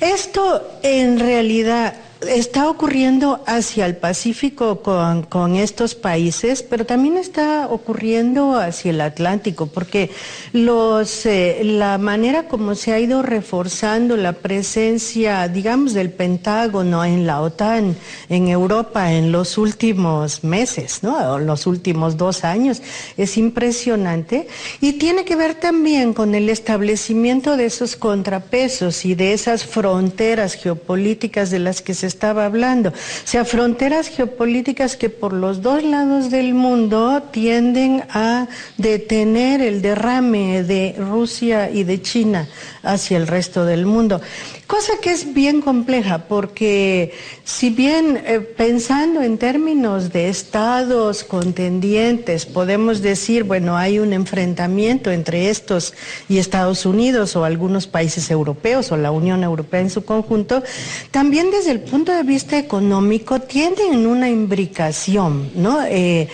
Esto en realidad está ocurriendo hacia el Pacífico con, estos países, pero también está ocurriendo hacia el Atlántico, porque los, eh, la manera como se ha ido reforzando la presencia, digamos, del Pentágono en la OTAN, en Europa, en los últimos meses, ¿no? O los últimos dos años, es impresionante y tiene que ver también con el establecimiento de esos contrapesos y de esas fronteras geopolíticas de las que se estaba hablando. O sea, fronteras geopolíticas que por los dos lados del mundo tienden a detener el derrame de Rusia y de China hacia el resto del mundo. Cosa que es bien compleja porque si bien eh, pensando en términos de estados contendientes podemos decir, bueno, hay un enfrentamiento entre estos y Estados Unidos o algunos países europeos o la Unión Europea en su conjunto, también desde el punto de vista económico tienen una imbricación ¿no? Eh,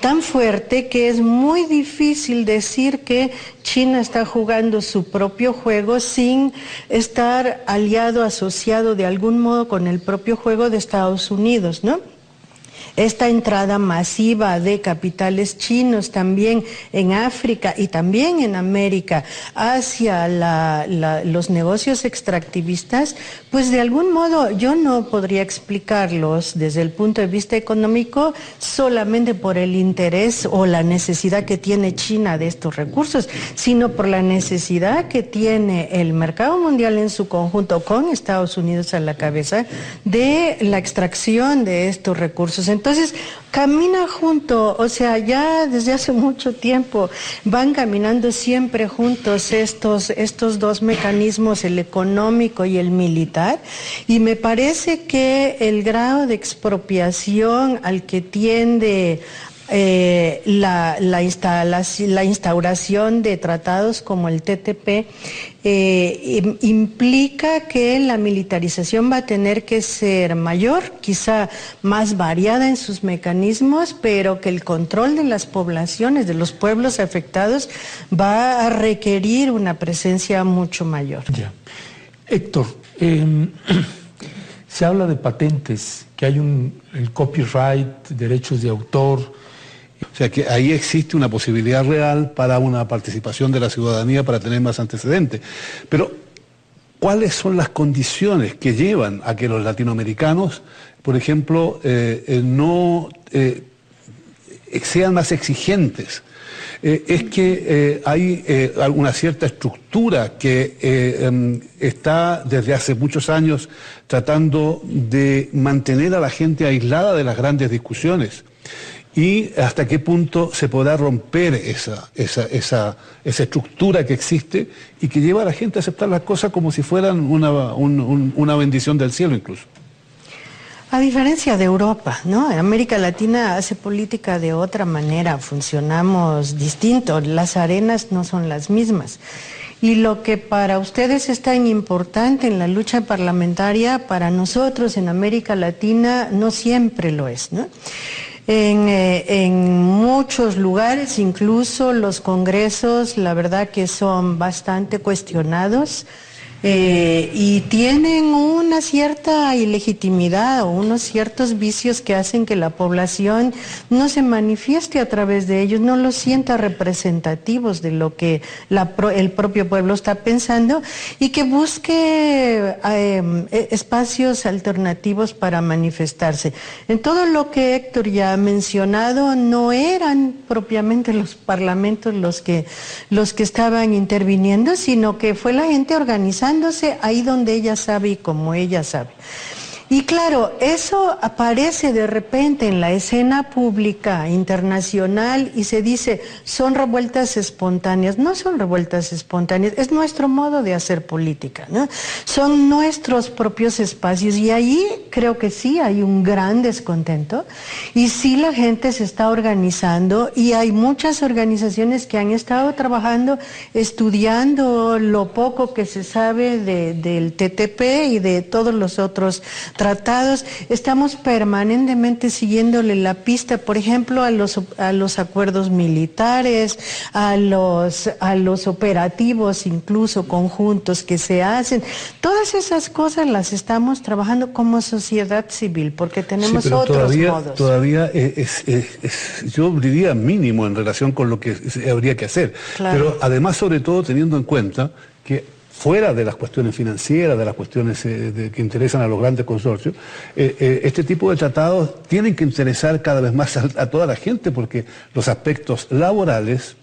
tan fuerte que es muy difícil decir que China está jugando su propio juego sin estar aliado, asociado de algún modo con el propio juego de Estados Unidos, ¿no? Esta entrada masiva de capitales chinos también en África y también en América hacia los negocios extractivistas, pues de algún modo yo no podría explicarlos desde el punto de vista económico solamente por el interés o la necesidad que tiene China de estos recursos, sino por la necesidad que tiene el mercado mundial en su conjunto con Estados Unidos a la cabeza de la extracción de estos recursos. Camina junto, o sea, ya desde hace mucho tiempo van caminando siempre juntos estos, estos dos mecanismos, el económico y el militar, y me parece que el grado de expropiación al que tiende eh, la, la, instalaci- la instauración de tratados como el TTP eh, im- implica que la militarización va a tener que ser mayor, quizá más variada en sus mecanismos, pero que el control de las poblaciones, de los pueblos afectados, va a requerir una presencia mucho mayor. Héctor, eh, [CLEARS THROAT] se habla de patentes, que hay un, el copyright, derechos de autor. O sea que ahí existe una posibilidad real para una participación de la ciudadanía para tener más antecedentes. Pero, ¿cuáles son las condiciones que llevan a que los latinoamericanos, por ejemplo, eh, eh, no eh, sean más exigentes? Es que hay eh, una cierta estructura que em, está desde hace muchos años tratando de mantener a la gente aislada de las grandes discusiones y hasta qué punto se podrá romper esa, esa, esa, esa estructura que existe y que lleva a la gente a aceptar las cosas como si fueran una, un- un- una bendición del cielo incluso. A diferencia de Europa, ¿no? América Latina hace política de otra manera, funcionamos distinto, las arenas no son las mismas. Y lo que para ustedes es tan importante en la lucha parlamentaria, para nosotros en América Latina no siempre lo es, ¿no? En, eh, en muchos lugares, incluso los congresos, la verdad que son bastante cuestionados. Eh, y tienen una cierta ilegitimidad o unos ciertos vicios que hacen que la población no se manifieste a través de ellos, no los sienta representativos de lo que el propio pueblo está pensando y que busque eh, eh, espacios alternativos para manifestarse. En todo lo que Héctor ya ha mencionado, no eran propiamente los parlamentos los que, los que estaban interviniendo, sino que fue la gente ahí donde ella sabe y como ella sabe. Y claro, eso aparece de repente en la escena pública internacional y se dice, son revueltas espontáneas. No son revueltas espontáneas, es nuestro modo de hacer política, ¿no? Son nuestros propios espacios y ahí creo que sí hay un gran descontento y sí la gente se está organizando y hay muchas organizaciones que han estado trabajando, estudiando lo poco que se sabe de- del TTP y de todos los otros tratados. Estamos permanentemente siguiéndole la pista, por ejemplo, a los, a los acuerdos militares, a los, a los operativos incluso conjuntos que se hacen. Todas esas cosas las estamos trabajando como sociedad civil porque tenemos Sí, pero otros todavía, modos. todavía es, es- es- yo diría mínimo en relación con lo que habría que hacer. Claro. Pero además, sobre todo, teniendo en cuenta que fuera de las cuestiones financieras, de las cuestiones eh, que interesan a los grandes consorcios, eh, eh, este tipo de tratados tienen que interesar cada vez más a, toda la gente porque los aspectos laborales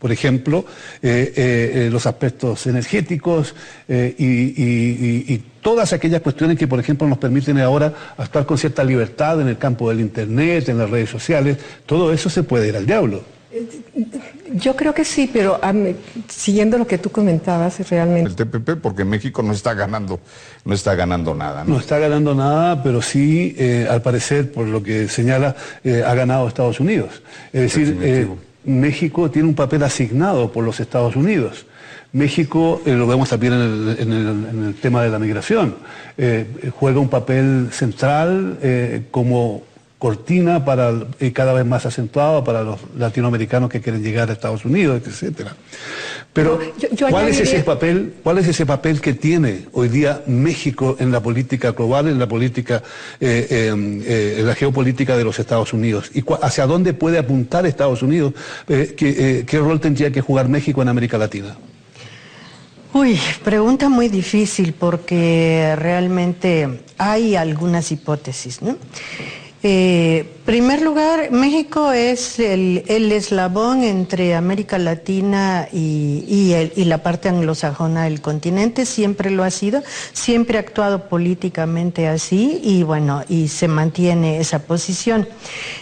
Por ejemplo, los aspectos energéticos y todas aquellas cuestiones que, por ejemplo, nos permiten ahora actuar con cierta libertad en el campo del Internet, en las redes sociales, todo eso se puede ir al diablo. Yo creo que sí, pero am, siguiendo lo que tú comentabas, realmente. El TPP porque México no está ganando, no está ganando nada. ¿no? No está ganando nada, pero sí, eh, al parecer, por lo que señala, eh, ha ganado Estados Unidos. Es decir, eh. México tiene un papel asignado por los Estados Unidos. México, eh, lo vemos también en el, en el- en el tema de la migración, eh, juega un papel central eh, como cortina para y cada vez más acentuado para los latinoamericanos que quieren llegar a Estados Unidos, etcétera. Pero yo- yo ¿cuál es ese papel, cuál es ese papel que tiene hoy día México en la política global, en la política, eh, eh, eh, en la geopolítica de los Estados Unidos? ¿Y hacia dónde puede apuntar Estados Unidos? Eh, ¿qué, eh, ¿Qué rol tendría que jugar México en América Latina? Uy, pregunta muy difícil porque realmente hay algunas hipótesis, ¿no? Eh, primer lugar, México es el, eslabón entre América Latina y, la parte anglosajona del continente, siempre lo ha sido, siempre ha actuado políticamente así y bueno, y se mantiene esa posición.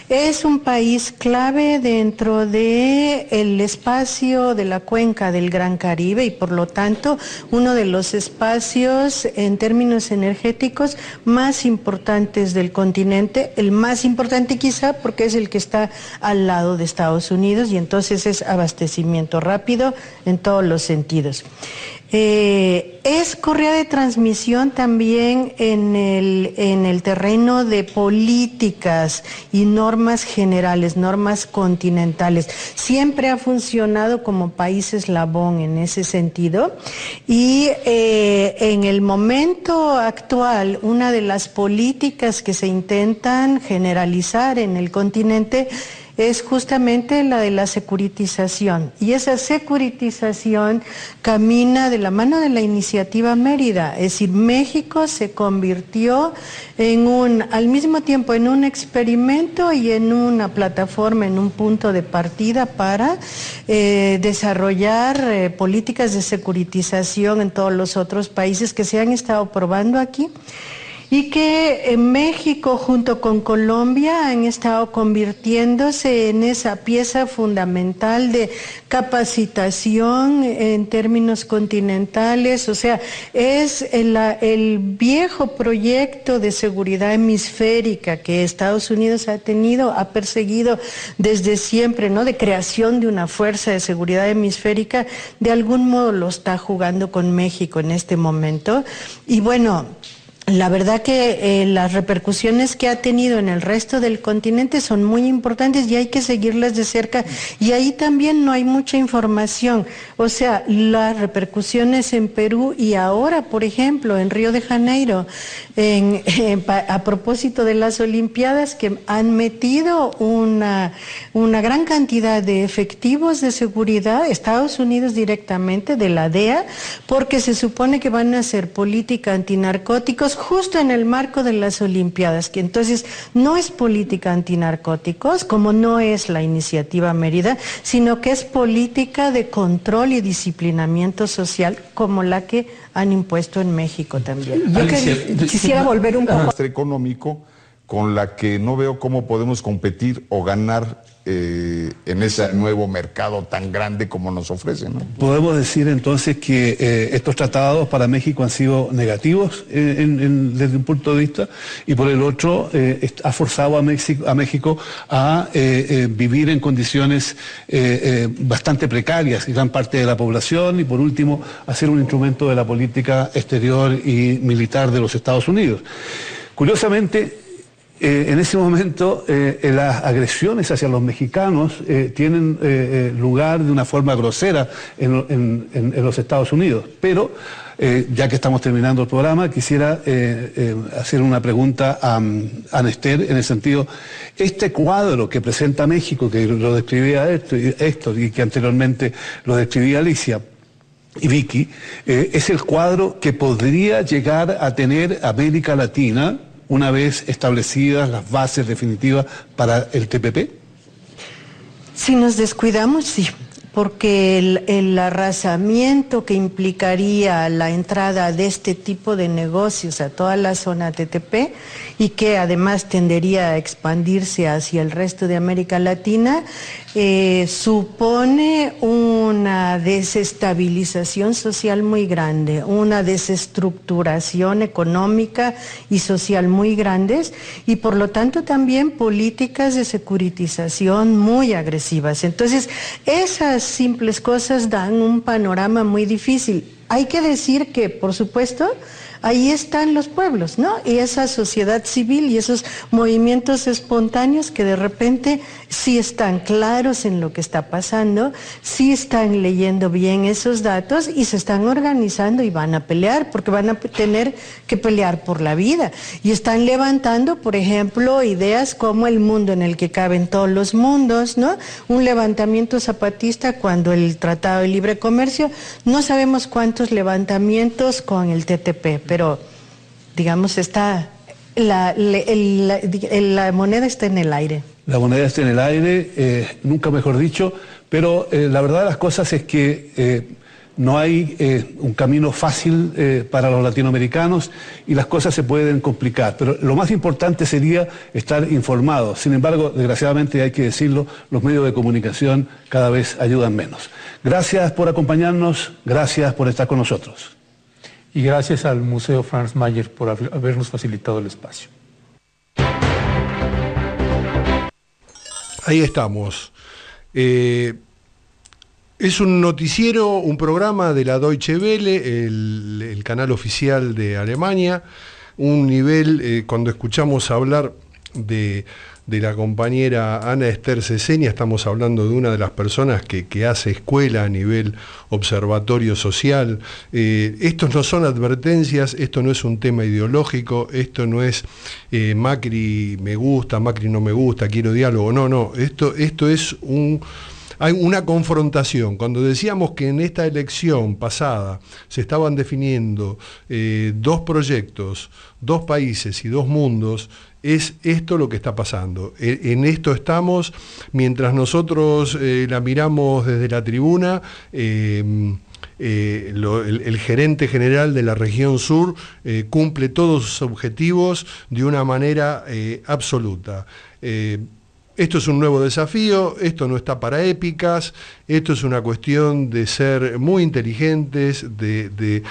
Es un país clave dentro de el espacio de la cuenca del Gran Caribe y por lo tanto uno de los espacios en términos energéticos más importantes del continente, el más importante quizá porque es el que está al lado de Estados Unidos y entonces es abastecimiento rápido en todos los sentidos. Eh, es correa de transmisión también en el, en el terreno de políticas y normas generales, normas continentales. Siempre ha funcionado como país eslabón en ese sentido y eh, en el momento actual una de las políticas que se intentan generalizar en el continente es justamente la de la securitización. Y esa securitización camina de la mano de la iniciativa Mérida. Es decir, México se convirtió en un, al mismo tiempo en un experimento y en una plataforma, en un punto de partida para eh, desarrollar eh, políticas de securitización en todos los otros países que se han estado probando aquí y que México junto con Colombia han estado convirtiéndose en esa pieza fundamental de capacitación en términos continentales, o sea, es el viejo proyecto de seguridad hemisférica que Estados Unidos ha tenido, ha perseguido desde siempre, ¿no? De creación de una fuerza de seguridad hemisférica, de algún modo lo está jugando con México en este momento. Y bueno, la verdad que eh, las repercusiones que ha tenido en el resto del continente son muy importantes y hay que seguirlas de cerca. Y ahí también no hay mucha información. O sea, las repercusiones en Perú y ahora, por ejemplo, en Río de Janeiro, a propósito de las Olimpiadas que han metido una, una gran cantidad de efectivos de seguridad, Estados Unidos directamente, de la DEA, porque se supone que van a hacer política antinarcóticos justo en el marco de las Olimpiadas, que entonces no es política antinarcóticos, como no es la iniciativa Mérida, sino que es política de control y disciplinamiento social como la que han impuesto en México también. Yo que- quisiera volver un poco económico con la que no veo cómo podemos competir o ganar eh, en ese nuevo mercado tan grande como nos ofrece. ¿no? Podemos decir entonces que eh, estos tratados para México han sido negativos desde un punto de vista y por el otro eh, ha forzado a México a, México a, vivir en condiciones bastante precarias gran parte de la población y por último a ser un instrumento de la política exterior y militar de los Estados Unidos. Curiosamente, eh, en ese momento eh, eh, las agresiones hacia los mexicanos tienen lugar de una forma grosera en, los Estados Unidos. Pero, ya que estamos terminando el programa, quisiera hacer una pregunta a, a en el sentido, este cuadro que presenta México, que lo describía Héctor, y que anteriormente lo describía Alicia, y Vicky, es el cuadro que podría llegar a tener América Latina una vez establecidas las bases definitivas para el TPP. Si nos descuidamos, sí, porque el, arrasamiento que implicaría la entrada de este tipo de negocios a toda la zona TTP y que además tendería a expandirse hacia el resto de América Latina, eh, supone una desestabilización social muy grande, una desestructuración económica y social muy grandes y por lo tanto también políticas de securitización muy agresivas. Entonces, esas simples cosas dan un panorama muy difícil. Hay que decir que, por supuesto, ahí están los pueblos, ¿no? Y esa sociedad civil y esos movimientos espontáneos que de repente sí están claros en lo que está pasando, sí están leyendo bien esos datos y se están organizando y van a pelear, porque van a tener que pelear por la vida. Y están levantando, por ejemplo, ideas como el mundo en el que caben todos los mundos, ¿no? Un levantamiento zapatista cuando el Tratado de Libre Comercio, no sabemos cuántos levantamientos con el TTP, pero digamos está la, moneda está en el aire. La moneda está en el aire, eh, nunca mejor dicho, pero eh, la verdad de las cosas es que eh, no hay un camino fácil para los latinoamericanos y las cosas se pueden complicar. Pero lo más importante sería estar informados. Sin embargo, desgraciadamente hay que decirlo, los medios de comunicación cada vez ayudan menos. Gracias por acompañarnos, gracias por estar con nosotros. Y gracias al Museo Franz Mayer por haber- habernos facilitado el espacio. Ahí estamos. Eh, es un noticiero, un programa de la Deutsche Welle, el, el canal oficial de Alemania. Un nivel, eh, cuando escuchamos hablar de, de la compañera Ana Esther Cesenia, estamos hablando de una de las personas que, que hace escuela a nivel observatorio social. Eh, estos no son advertencias, esto no es un tema ideológico, esto no es eh, Macri me gusta, Macri no me gusta, quiero diálogo. No, no, esto, esto es un hay una confrontación. Cuando decíamos que en esta elección pasada se estaban definiendo eh, dos proyectos, dos países y dos mundos, es esto lo que está pasando. E- En esto estamos, mientras nosotros eh, la miramos desde la tribuna, eh, eh, el, gerente general de la región sur eh, cumple todos sus objetivos de una manera absoluta. Esto es un nuevo desafío, esto no está para épicas, esto es una cuestión de ser muy inteligentes, de,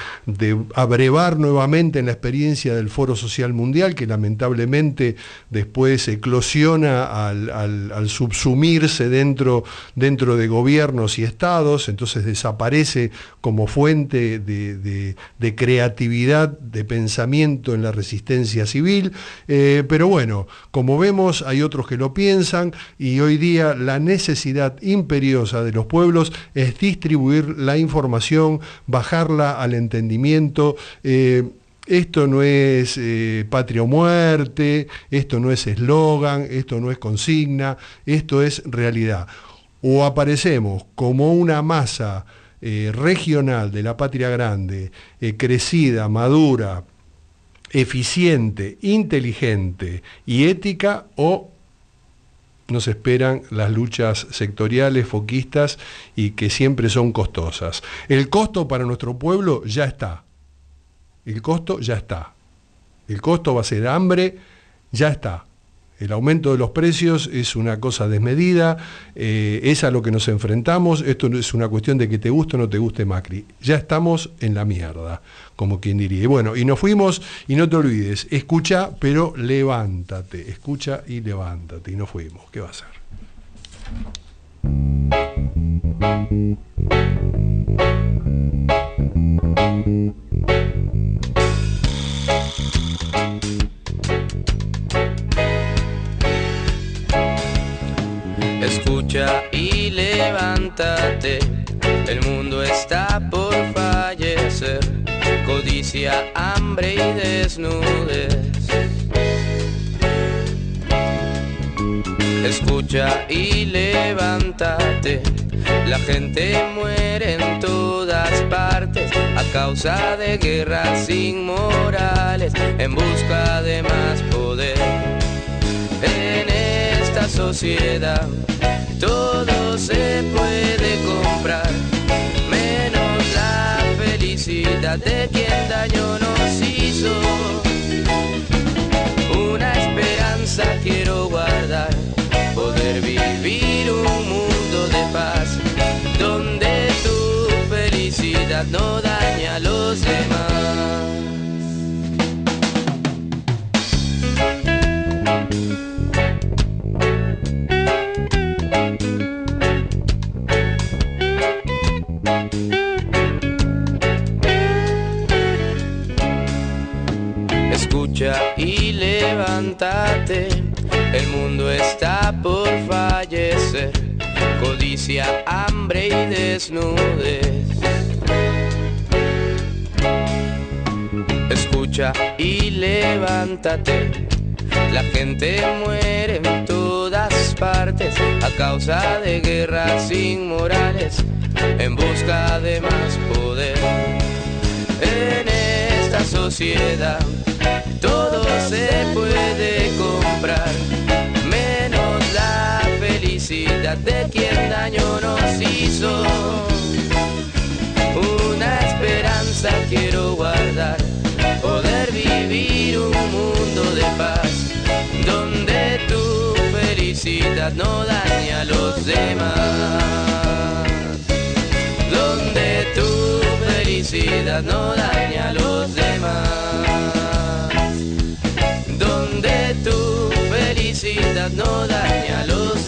abrevar nuevamente en la experiencia del Foro Social Mundial, que lamentablemente después eclosiona al, subsumirse dentro, dentro de gobiernos y estados, entonces desaparece como fuente de creatividad, de pensamiento en la resistencia civil. Eh, pero bueno, como vemos, hay otros que lo piensan y hoy día la necesidad imperiosa de los pueblos es distribuir la información, bajarla al entendimiento. eh, esto no es eh, patria o muerte, esto no es eslogan, esto no es consigna, esto es realidad. O aparecemos como una masa eh, regional de la patria grande, eh, crecida, madura, eficiente, inteligente y ética, o nos esperan las luchas sectoriales, foquistas y que siempre son costosas. El costo para nuestro pueblo ya está. El costo ya está. El costo va a ser hambre, ya está. El aumento de los precios es una cosa desmedida, eh, es a lo que nos enfrentamos, esto no es una cuestión de que te guste o no te guste Macri. Ya estamos en la mierda, como quien diría. Y bueno, y nos fuimos, y no te olvides, escucha, pero levántate, escucha y levántate, y nos fuimos. ¿Qué va a ser? Escucha y levántate, el mundo está por fallecer, codicia, hambre y desnudez. Escucha y levántate, la gente muere en todas partes a causa de guerras inmorales en busca de más poder. En esta sociedad todo se puede comprar, menos la felicidad de quien daño nos hizo. Una esperanza quiero guardar, poder vivir un mundo de paz, donde tu felicidad no daña a los demás. Está por fallecer, codicia, hambre y desnudez. Escucha y levántate, la gente muere en todas partes a causa de guerras inmorales, en busca de más poder. En esta sociedad todo se puede comprar, de quien daño nos hizo. Una esperanza quiero guardar, poder vivir un mundo de paz, donde tu felicidad no daña a los demás, donde tu felicidad no daña a los demás, donde tu felicidad no daña a los